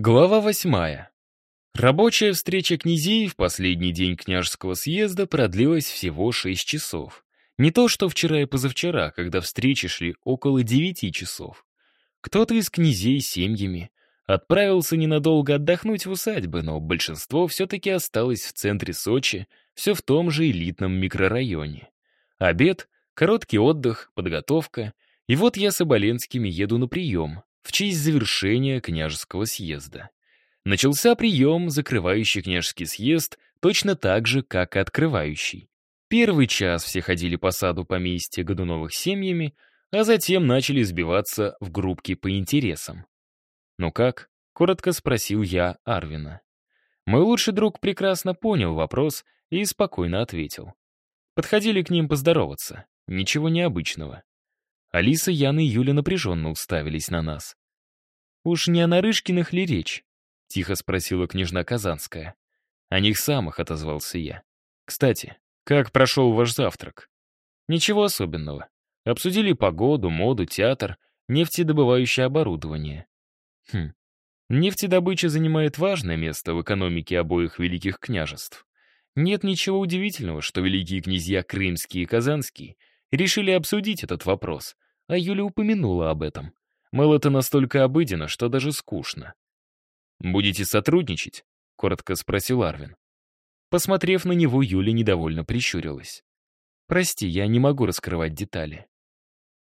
Глава восьмая. Рабочая встреча князей в последний день княжеского съезда продлилась всего шесть часов. Не то, что вчера и позавчера, когда встречи шли около девяти часов. Кто-то из князей семьями отправился ненадолго отдохнуть в усадьбы, но большинство все-таки осталось в центре Сочи, все в том же элитном микрорайоне. Обед, короткий отдых, подготовка, и вот я с Оболенскими еду на прием, в честь завершения княжеского съезда. Начался прием, закрывающий княжеский съезд, точно так же, как и открывающий. Первый час все ходили по саду поместья Годуновых семьями, а затем начали сбиваться в группки по интересам. «Ну как?» — коротко спросил я Арвина. Мой лучший друг прекрасно понял вопрос и спокойно ответил. Подходили к ним поздороваться. Ничего необычного. Алиса, Яна и Юля напряженно уставились на нас. «Уж не о Нарышкиных ли речь?» — тихо спросила княжна Казанская. «О них самых», — отозвался я. «Кстати, как прошел ваш завтрак?» «Ничего особенного. Обсудили погоду, моду, театр, нефтедобывающее оборудование». «Хм. Нефтедобыча занимает важное место в экономике обоих великих княжеств. Нет ничего удивительного, что великие князья Крымский и Казанский решили обсудить этот вопрос, а Юля упомянула об этом. Мол, это настолько обыденно, что даже скучно. «Будете сотрудничать?» — коротко спросил Арвин. Посмотрев на него, Юля недовольно прищурилась. «Прости, я не могу раскрывать детали».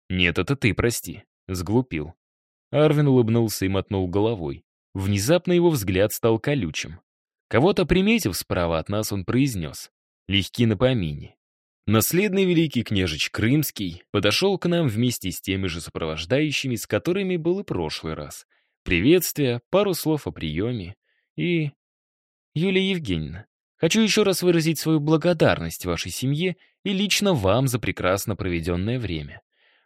«Нет, это ты прости», — сглупил. Арвин улыбнулся и мотнул головой. Внезапно его взгляд стал колючим. Кого-то приметив справа от нас, он произнес. «Легки на помине». Наследный великий княжич Крымский подошел к нам вместе с теми же сопровождающими, с которыми был и прошлый раз. Приветствие, пару слов о приеме и... Юлия Евгеньевна, хочу еще раз выразить свою благодарность вашей семье и лично вам за прекрасно проведенное время.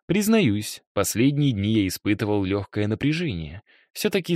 Признаюсь, последние дни я испытывал легкое напряжение. Все-таки